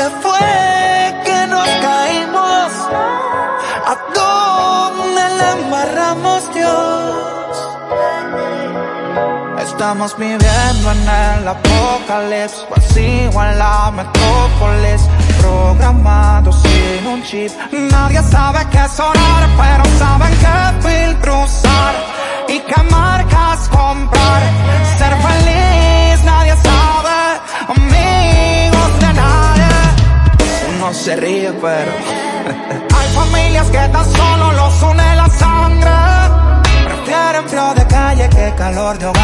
qué fue que nos caímos? ¿A dónde la amarramos, Dios? Estamos viviendo en el apocalipsis, pues vacío en la metrópolis, programado sin un chip. Nadie sabe qué sonar, pero saben qué filtruzar y qué Hay familias que tan solo los une la sangre. Prefieren frío de calle que calor de hogar